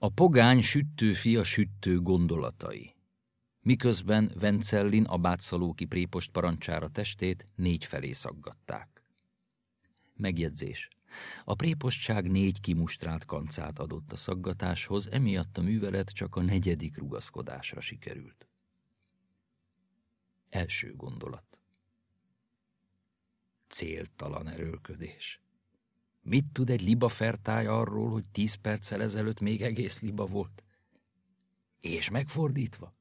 A pogány süttő fia süttő gondolatai. Miközben Vencellin a bátszalóki prépost parancsára testét négy felé szaggatták. Megjegyzés. A prépostság négy kimustrált kancát adott a szaggatáshoz, emiatt a művelet csak a negyedik rugaszkodásra sikerült. Első gondolat. Céltalan erőlködés. Mit tud egy liba fertály arról, hogy tíz perccel ezelőtt még egész liba volt? És megfordítva?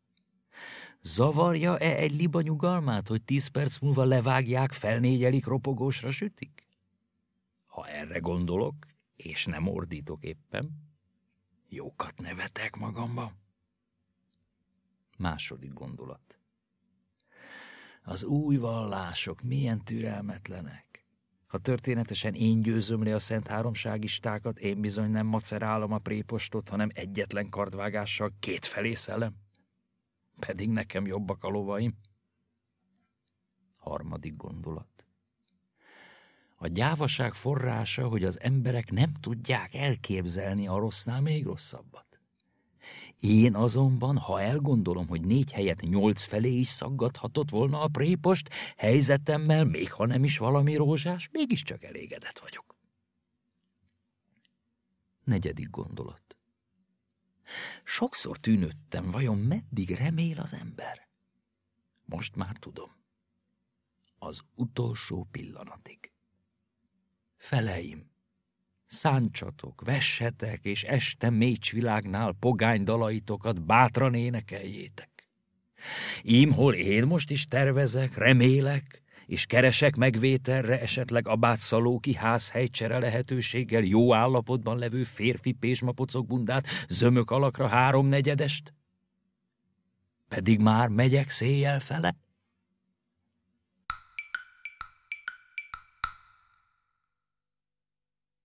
Zavarja-e egy liba nyugalmát, hogy tíz perc múlva levágják, felnégyelik, ropogósra sütik? Ha erre gondolok, és nem ordítok éppen, jókat nevetek magamban. Második gondolat. Az új vallások milyen türelmetlenek. Ha történetesen én győzöm le a szent háromságistákat, én bizony nem macerálom a prépostot, hanem egyetlen kardvágással felé szellem. Pedig nekem jobbak a lovaim. Harmadik gondolat. A gyávaság forrása, hogy az emberek nem tudják elképzelni a rossznál még rosszabbat. Én azonban, ha elgondolom, hogy négy helyet nyolc felé is szaggathatott volna a prépost, helyzetemmel, még ha nem is valami rózsás, mégiscsak elégedett vagyok. Negyedik gondolat. Sokszor tűnöttem, vajon meddig remél az ember? Most már tudom. Az utolsó pillanatig. Feleim, száncsatok, vessetek, és este mécsvilágnál pogány dalaitokat bátran énekeljétek. Ím, hol én most is tervezek, remélek, és keresek megvételre esetleg abátszalóki házhelycsere lehetőséggel jó állapotban levő férfi pésmapocok bundát, zömök alakra háromnegyedest? Pedig már megyek széjjel fele?